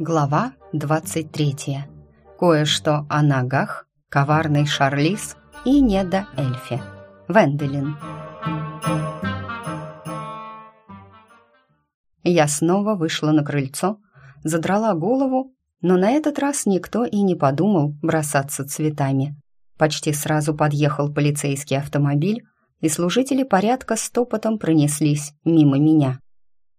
Глава 23. Кое-что о ногах, коварный Шарлиз и недоэльфе. Венделин. Я снова вышла на крыльцо, задрала голову, но на этот раз никто и не подумал бросаться цветами. Почти сразу подъехал полицейский автомобиль, и служители порядка стопотом пронеслись мимо меня.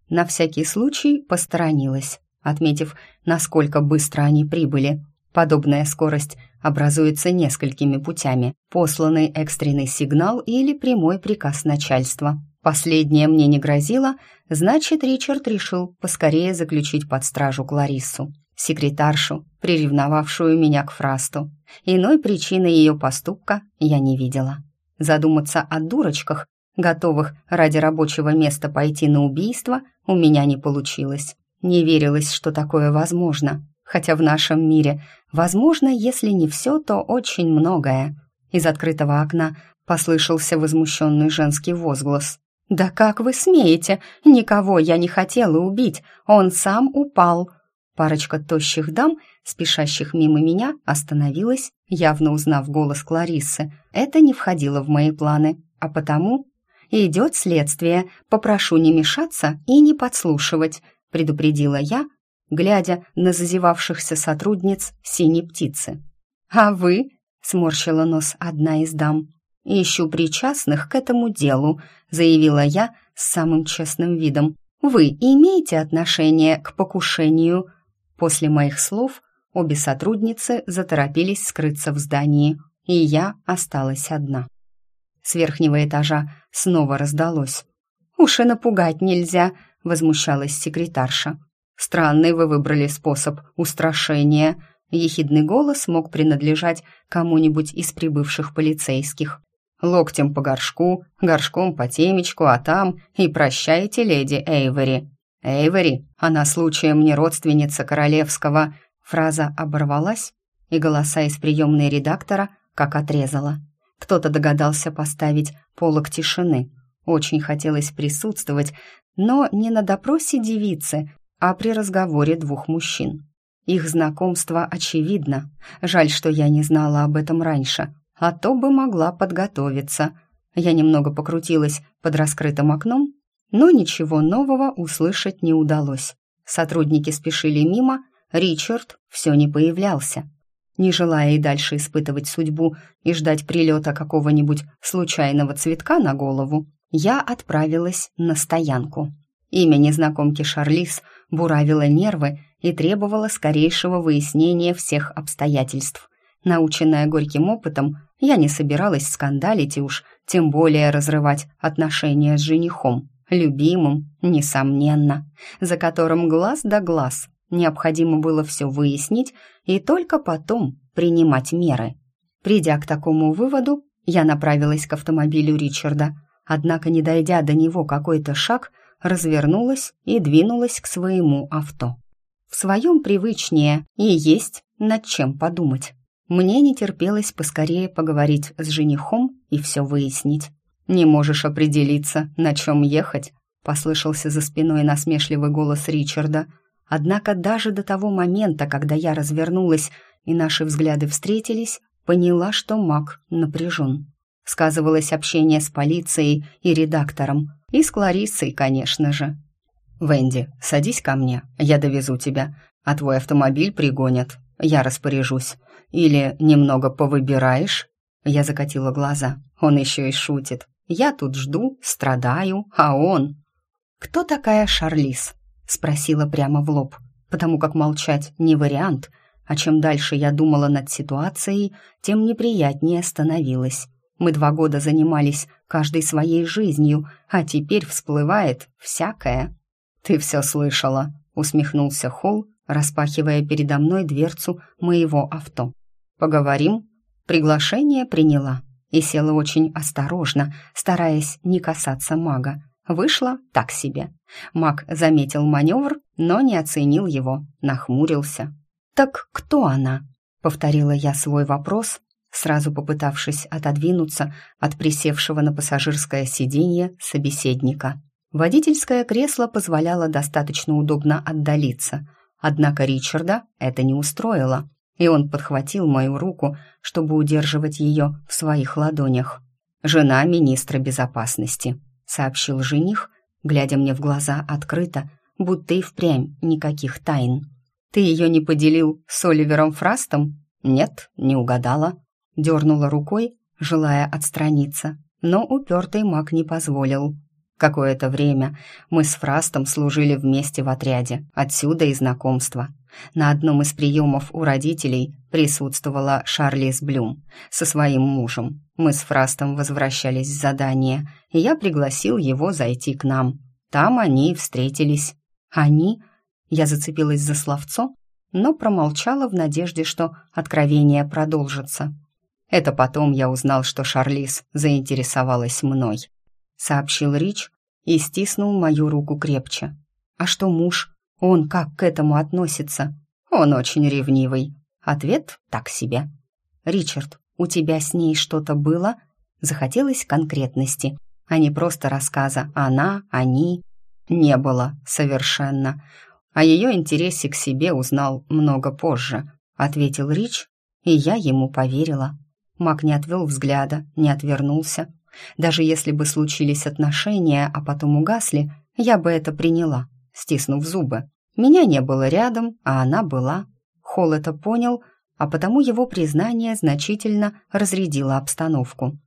На всякий случай посторонилась отметив, насколько быстро они прибыли. Подобная скорость образуется несколькими путями. Посланный экстренный сигнал или прямой приказ начальства. Последнее мне не грозило, значит, Ричард решил поскорее заключить под стражу Клариссу, секретаршу, приревновавшую меня к Фрасту. Иной причины ее поступка я не видела. Задуматься о дурочках, готовых ради рабочего места пойти на убийство, у меня не получилось. Не верилось, что такое возможно, хотя в нашем мире возможно, если не все, то очень многое. Из открытого окна послышался возмущенный женский возглас. «Да как вы смеете? Никого я не хотела убить, он сам упал!» Парочка тощих дам, спешащих мимо меня, остановилась, явно узнав голос Клариссы. Это не входило в мои планы, а потому... «Идет следствие, попрошу не мешаться и не подслушивать», предупредила я, глядя на зазевавшихся сотрудниц синей птицы. «А вы?» — сморщила нос одна из дам. «Ищу причастных к этому делу», — заявила я с самым честным видом. «Вы имеете отношение к покушению?» После моих слов обе сотрудницы заторопились скрыться в здании, и я осталась одна. С верхнего этажа снова раздалось. «Уж и напугать нельзя», — возмущалась секретарша. «Странный вы выбрали способ устрашения». Ехидный голос мог принадлежать кому-нибудь из прибывших полицейских. «Локтем по горшку, горшком по темечку, а там и прощайте, леди Эйвери». «Эйвери, она случаем не родственница королевского». Фраза оборвалась, и голоса из приемной редактора как отрезала. Кто-то догадался поставить полок тишины. Очень хотелось присутствовать, но не на допросе девицы, а при разговоре двух мужчин. Их знакомство очевидно. Жаль, что я не знала об этом раньше, а то бы могла подготовиться. Я немного покрутилась под раскрытым окном, но ничего нового услышать не удалось. Сотрудники спешили мимо, Ричард все не появлялся. Не желая и дальше испытывать судьбу и ждать прилета какого-нибудь случайного цветка на голову, я отправилась на стоянку. Имя незнакомки Шарлиз буравило нервы и требовало скорейшего выяснения всех обстоятельств. Наученная горьким опытом, я не собиралась скандалить и уж тем более разрывать отношения с женихом, любимым, несомненно, за которым глаз да глаз. Необходимо было все выяснить и только потом принимать меры. Придя к такому выводу, я направилась к автомобилю Ричарда – однако, не дойдя до него какой-то шаг, развернулась и двинулась к своему авто. В своем привычнее и есть над чем подумать. Мне не терпелось поскорее поговорить с женихом и все выяснить. «Не можешь определиться, на чем ехать?» — послышался за спиной насмешливый голос Ричарда. Однако даже до того момента, когда я развернулась и наши взгляды встретились, поняла, что маг напряжен сказывалось общение с полицией и редактором, и с Клариссой, конечно же. «Венди, садись ко мне, я довезу тебя, а твой автомобиль пригонят, я распоряжусь. Или немного повыбираешь?» Я закатила глаза, он еще и шутит. «Я тут жду, страдаю, а он...» «Кто такая Шарлиз?» — спросила прямо в лоб, потому как молчать не вариант, а чем дальше я думала над ситуацией, тем неприятнее становилось. Мы два года занимались каждой своей жизнью, а теперь всплывает всякое. «Ты все слышала», — усмехнулся Холл, распахивая передо мной дверцу моего авто. «Поговорим?» Приглашение приняла и села очень осторожно, стараясь не касаться мага. Вышло так себе. Маг заметил маневр, но не оценил его, нахмурился. «Так кто она?» — повторила я свой вопрос, сразу попытавшись отодвинуться от присевшего на пассажирское сиденье собеседника. Водительское кресло позволяло достаточно удобно отдалиться, Однако Ричарда это не устроило, и он подхватил мою руку, чтобы удерживать ее в своих ладонях. «Жена министра безопасности», — сообщил жених, глядя мне в глаза открыто, будто и впрямь никаких тайн. «Ты ее не поделил с Оливером Фрастом?» «Нет, не угадала». Дернула рукой, желая отстраниться, но упертый маг не позволил. Какое-то время мы с Фрастом служили вместе в отряде, отсюда и знакомство. На одном из приемов у родителей присутствовала Шарлиз Блюм со своим мужем. Мы с Фрастом возвращались с задания, и я пригласил его зайти к нам. Там они встретились. Они? Я зацепилась за словцо, но промолчала в надежде, что откровение продолжится. Это потом я узнал, что Шарлиз заинтересовалась мной сообщил Рич и стиснул мою руку крепче. А что муж? Он как к этому относится? Он очень ревнивый. Ответ так себе. Ричард, у тебя с ней что-то было? Захотелось конкретности, а не просто рассказа «она», «они». Не было совершенно. О ее интересе к себе узнал много позже, ответил Рич, и я ему поверила. Мак не отвел взгляда, не отвернулся, даже если бы случились отношения, а потом угасли, я бы это приняла, стиснув зубы. Меня не было рядом, а она была. Холл это понял, а потому его признание значительно разрядило обстановку.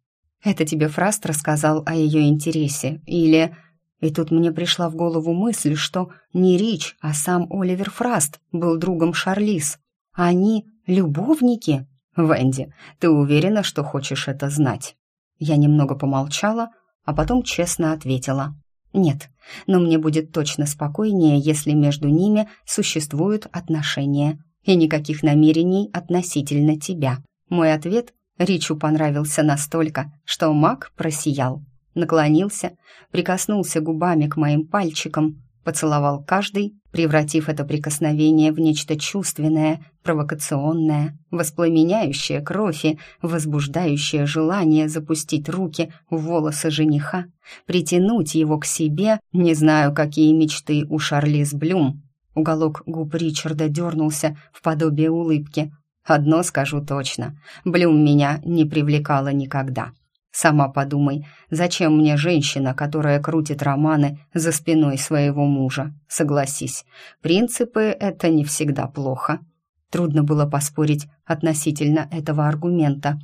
«Это тебе Фраст рассказал о ее интересе, или...» И тут мне пришла в голову мысль, что не Рич, а сам Оливер Фраст был другом Шарлиз. Они любовники? Венди, ты уверена, что хочешь это знать? Я немного помолчала, а потом честно ответила. «Нет, но мне будет точно спокойнее, если между ними существуют отношения и никаких намерений относительно тебя». Мой ответ Ричу понравился настолько, что маг просиял. Наклонился, прикоснулся губами к моим пальчикам, поцеловал каждый, превратив это прикосновение в нечто чувственное, провокационное, воспламеняющее кровь и возбуждающее желание запустить руки в волосы жениха, притянуть его к себе, не знаю, какие мечты у Шарлиз Блюм. Уголок губ Ричарда дернулся в подобие улыбки. «Одно скажу точно, Блюм меня не привлекала никогда». Сама подумай, зачем мне женщина, которая крутит романы за спиной своего мужа? Согласись, принципы — это не всегда плохо. Трудно было поспорить относительно этого аргумента.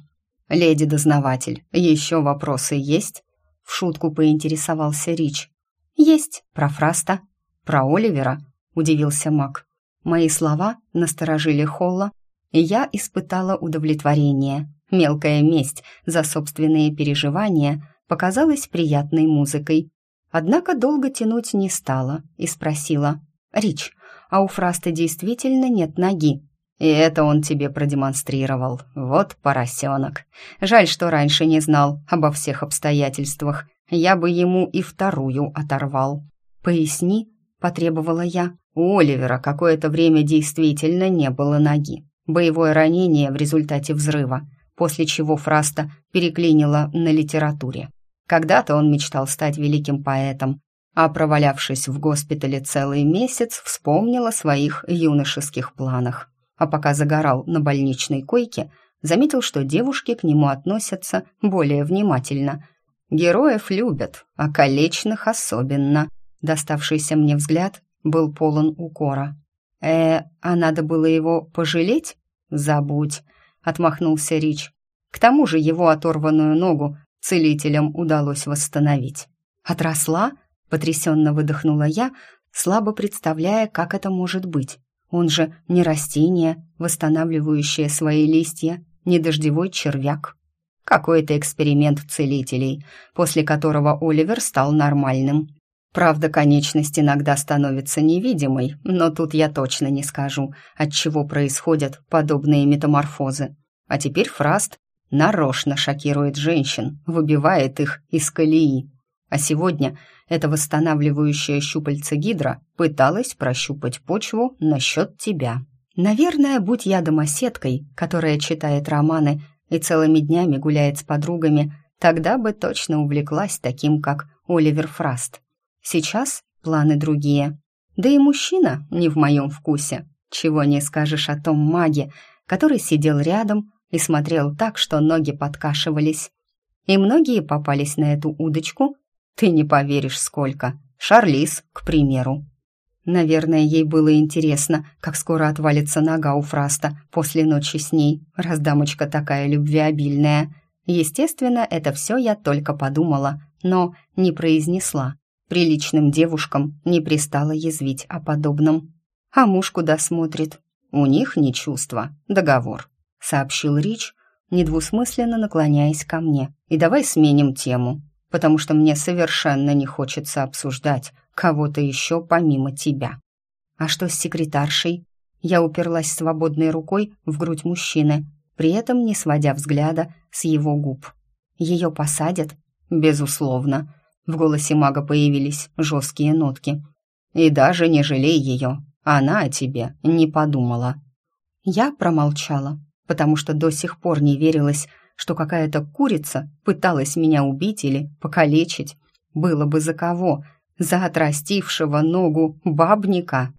«Леди-дознаватель, еще вопросы есть?» В шутку поинтересовался Рич. «Есть. Про Фраста?» «Про Оливера?» — удивился Мак. Мои слова насторожили Холла, и я испытала удовлетворение. Мелкая месть за собственные переживания показалась приятной музыкой. Однако долго тянуть не стала и спросила. «Рич, а у Фраста действительно нет ноги?» «И это он тебе продемонстрировал. Вот поросенок. Жаль, что раньше не знал обо всех обстоятельствах. Я бы ему и вторую оторвал». «Поясни», — потребовала я. У Оливера какое-то время действительно не было ноги. Боевое ранение в результате взрыва после чего Фраста переклинило на литературе. Когда-то он мечтал стать великим поэтом, а провалявшись в госпитале целый месяц, вспомнил о своих юношеских планах. А пока загорал на больничной койке, заметил, что девушки к нему относятся более внимательно. Героев любят, а колечных особенно. Доставшийся мне взгляд был полон укора. «Э, а надо было его пожалеть? Забудь отмахнулся Рич. К тому же его оторванную ногу целителям удалось восстановить. «Отросла?» — потрясенно выдохнула я, слабо представляя, как это может быть. Он же не растение, восстанавливающее свои листья, не дождевой червяк. Какой-то эксперимент целителей, после которого Оливер стал нормальным. Правда, конечность иногда становится невидимой, но тут я точно не скажу, от чего происходят подобные метаморфозы. А теперь Фраст нарочно шокирует женщин, выбивает их из колеи. А сегодня эта восстанавливающая щупальца гидра пыталась прощупать почву насчет тебя. Наверное, будь я домоседкой, которая читает романы и целыми днями гуляет с подругами, тогда бы точно увлеклась таким, как Оливер Фраст. Сейчас планы другие. Да и мужчина не в моем вкусе. Чего не скажешь о том маге, который сидел рядом и смотрел так, что ноги подкашивались. И многие попались на эту удочку. Ты не поверишь, сколько. Шарлиз, к примеру. Наверное, ей было интересно, как скоро отвалится нога у Фраста после ночи с ней, раз дамочка такая любвеобильная. Естественно, это все я только подумала, но не произнесла. Приличным девушкам не пристало язвить о подобном. А муж куда смотрит? У них не чувство, договор, сообщил Рич, недвусмысленно наклоняясь ко мне. И давай сменим тему, потому что мне совершенно не хочется обсуждать кого-то еще помимо тебя. А что с секретаршей? Я уперлась свободной рукой в грудь мужчины, при этом не сводя взгляда с его губ. Ее посадят? Безусловно. В голосе мага появились жесткие нотки. И даже не жалей ее, она о тебе не подумала. Я промолчала, потому что до сих пор не верилось, что какая-то курица пыталась меня убить или покалечить. Было бы за кого, за отрастившего ногу бабника.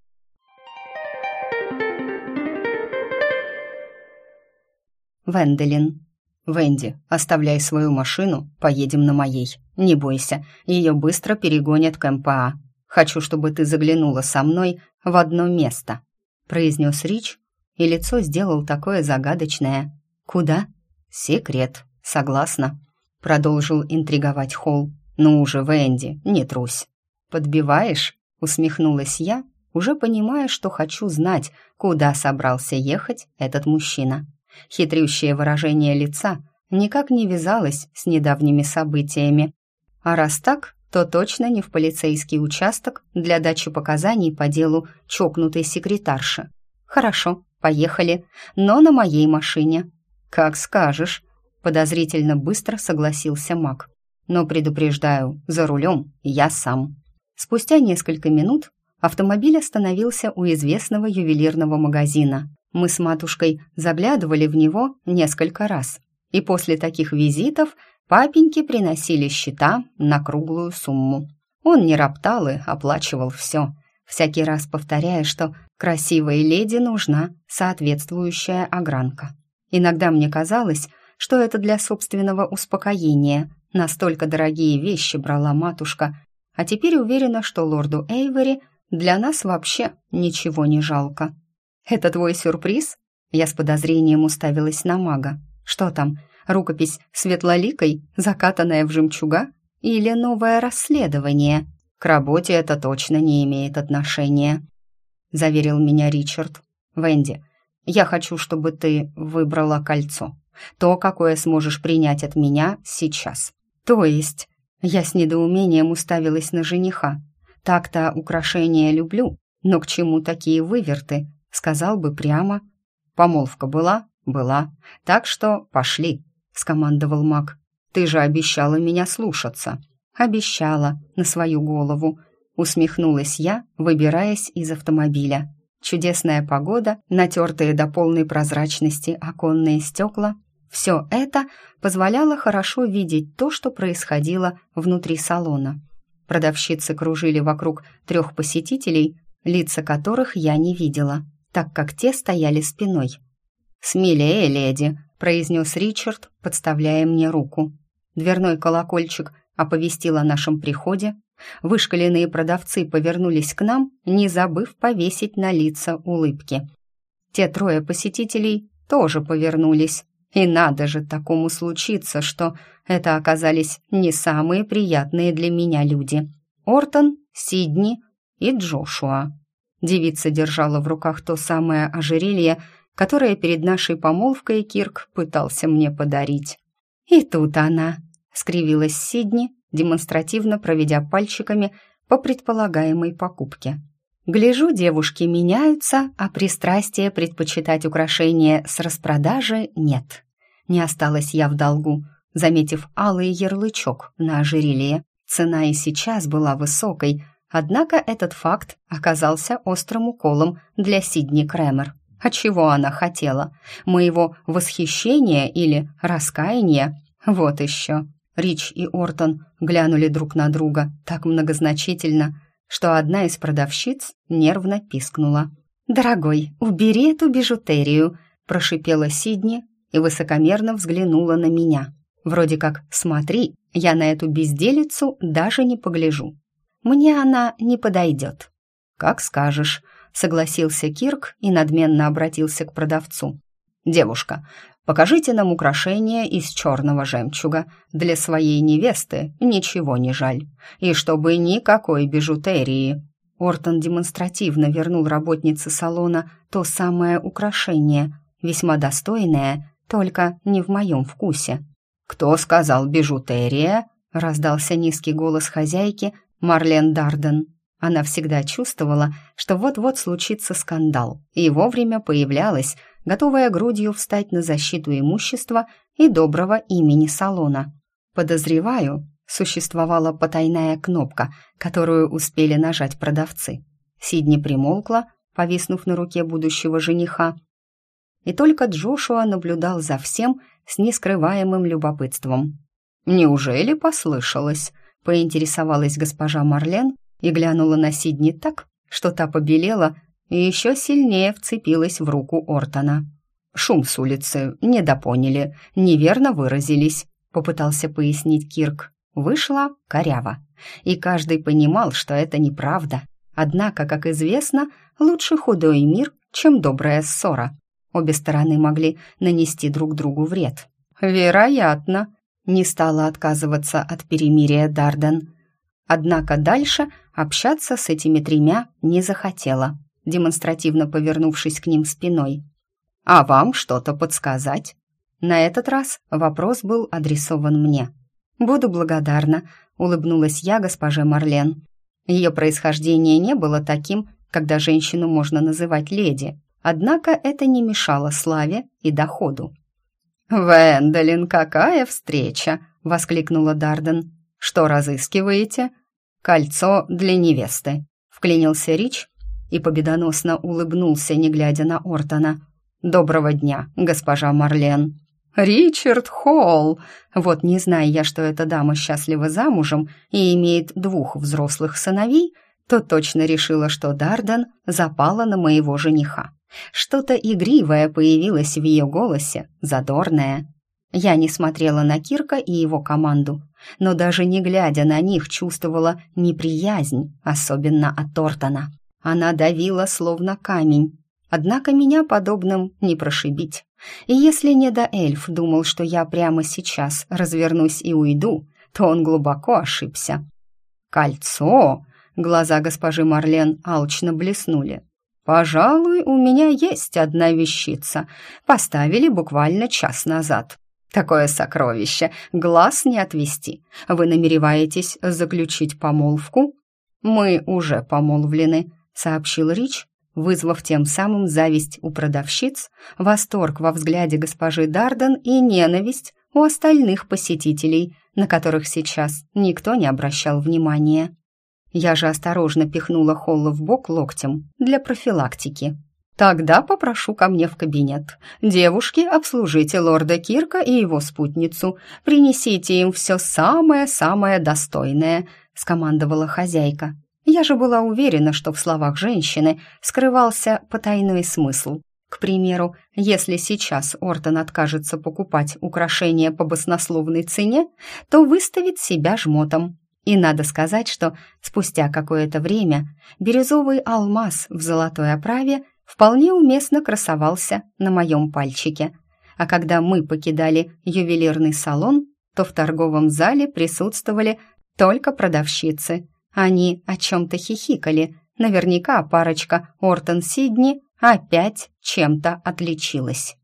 Венделин. «Венди, оставляй свою машину, поедем на моей. Не бойся, ее быстро перегонят к МПА. Хочу, чтобы ты заглянула со мной в одно место», — произнес Рич, и лицо сделал такое загадочное. «Куда?» «Секрет, согласна», — продолжил интриговать Холл. «Ну уже, Венди, не трусь». «Подбиваешь?» — усмехнулась я, уже понимая, что хочу знать, куда собрался ехать этот мужчина. Хитрющее выражение лица никак не вязалось с недавними событиями. А раз так, то точно не в полицейский участок для дачи показаний по делу чокнутой секретарши. Хорошо, поехали, но на моей машине. Как скажешь, подозрительно быстро согласился Мак. Но предупреждаю, за рулем я сам. Спустя несколько минут автомобиль остановился у известного ювелирного магазина. Мы с матушкой заглядывали в него несколько раз, и после таких визитов папеньки приносили счета на круглую сумму. Он не роптал и оплачивал все, всякий раз повторяя, что красивой леди нужна соответствующая огранка. Иногда мне казалось, что это для собственного успокоения. Настолько дорогие вещи брала матушка, а теперь уверена, что лорду Эйвери для нас вообще ничего не жалко. «Это твой сюрприз?» Я с подозрением уставилась на мага. «Что там, рукопись светлоликой, закатанная в жемчуга? Или новое расследование?» «К работе это точно не имеет отношения», — заверил меня Ричард. «Венди, я хочу, чтобы ты выбрала кольцо. То, какое сможешь принять от меня сейчас. То есть...» Я с недоумением уставилась на жениха. «Так-то украшения люблю, но к чему такие выверты? Сказал бы прямо. «Помолвка была?» «Была. Так что пошли», — скомандовал маг. «Ты же обещала меня слушаться». «Обещала, на свою голову», — усмехнулась я, выбираясь из автомобиля. Чудесная погода, натертые до полной прозрачности оконные стекла — все это позволяло хорошо видеть то, что происходило внутри салона. Продавщицы кружили вокруг трех посетителей, лица которых я не видела так как те стояли спиной. «Смелее, леди», — произнес Ричард, подставляя мне руку. Дверной колокольчик оповестил о нашем приходе. Вышкаленные продавцы повернулись к нам, не забыв повесить на лица улыбки. Те трое посетителей тоже повернулись. И надо же такому случиться, что это оказались не самые приятные для меня люди. Ортон, Сидни и Джошуа. Девица держала в руках то самое ожерелье, которое перед нашей помолвкой Кирк пытался мне подарить. «И тут она», — скривилась Сидни, демонстративно проведя пальчиками по предполагаемой покупке. «Гляжу, девушки меняются, а пристрастие предпочитать украшения с распродажи нет. Не осталась я в долгу, заметив алый ярлычок на ожерелье. Цена и сейчас была высокой — Однако этот факт оказался острым уколом для Сидни Крэмер. А чего она хотела? Моего восхищения или раскаяния? Вот еще. Рич и Ортон глянули друг на друга так многозначительно, что одна из продавщиц нервно пискнула. «Дорогой, убери эту бижутерию!» – прошипела Сидни и высокомерно взглянула на меня. Вроде как «смотри, я на эту безделицу даже не погляжу. Мне она не подойдет». «Как скажешь», — согласился Кирк и надменно обратился к продавцу. «Девушка, покажите нам украшение из черного жемчуга. Для своей невесты ничего не жаль. И чтобы никакой бижутерии». Ортон демонстративно вернул работнице салона то самое украшение, весьма достойное, только не в моем вкусе. «Кто сказал бижутерия?» — раздался низкий голос хозяйки Марлен Дарден. Она всегда чувствовала, что вот-вот случится скандал, и вовремя появлялась, готовая грудью встать на защиту имущества и доброго имени салона. Подозреваю, существовала потайная кнопка, которую успели нажать продавцы. Сидни примолкла, повиснув на руке будущего жениха, и только Джошуа наблюдал за всем с нескрываемым любопытством. «Неужели послышалось?» — поинтересовалась госпожа Марлен, и глянула на Сидни так, что та побелела и еще сильнее вцепилась в руку Ортона. «Шум с улицы, недопоняли, неверно выразились», — попытался пояснить Кирк. Вышла коряво, и каждый понимал, что это неправда. Однако, как известно, лучше худой мир, чем добрая ссора. Обе стороны могли нанести друг другу вред. «Вероятно», — не стала отказываться от перемирия Дарден. Однако дальше общаться с этими тремя не захотела, демонстративно повернувшись к ним спиной. «А вам что-то подсказать?» На этот раз вопрос был адресован мне. «Буду благодарна», — улыбнулась я госпоже Марлен. Ее происхождение не было таким, когда женщину можно называть леди, однако это не мешало славе и доходу. «Вендолин, какая встреча!» — воскликнула Дарден. «Что разыскиваете?» «Кольцо для невесты», — вклинился Рич и победоносно улыбнулся, не глядя на Ортона. «Доброго дня, госпожа Марлен». «Ричард Холл!» Вот не зная я, что эта дама счастлива замужем и имеет двух взрослых сыновей, то точно решила, что Дарден запала на моего жениха. Что-то игривое появилось в ее голосе, задорное. Я не смотрела на Кирка и его команду, но даже не глядя на них чувствовала неприязнь, особенно от Тортона. Она давила словно камень. Однако меня подобным не прошибить. И если не до эльф думал, что я прямо сейчас развернусь и уйду, то он глубоко ошибся. «Кольцо!» Глаза госпожи Марлен алчно блеснули. «Пожалуй, у меня есть одна вещица. Поставили буквально час назад. Такое сокровище, глаз не отвести. Вы намереваетесь заключить помолвку? Мы уже помолвлены, сообщил Рич, вызвав тем самым зависть у продавщиц, восторг во взгляде госпожи Дарден и ненависть у остальных посетителей, на которых сейчас никто не обращал внимания. Я же осторожно пихнула Холла в бок локтем для профилактики. Тогда попрошу ко мне в кабинет. Девушки, обслужите лорда Кирка и его спутницу. Принесите им все самое-самое достойное», — скомандовала хозяйка. Я же была уверена, что в словах женщины скрывался потайной смысл. К примеру, если сейчас Ортон откажется покупать украшения по баснословной цене, то выставит себя жмотом. И надо сказать, что спустя какое-то время бирюзовый алмаз в золотой оправе вполне уместно красовался на моем пальчике. А когда мы покидали ювелирный салон, то в торговом зале присутствовали только продавщицы. Они о чем-то хихикали. Наверняка парочка Ортон Сидни опять чем-то отличилась.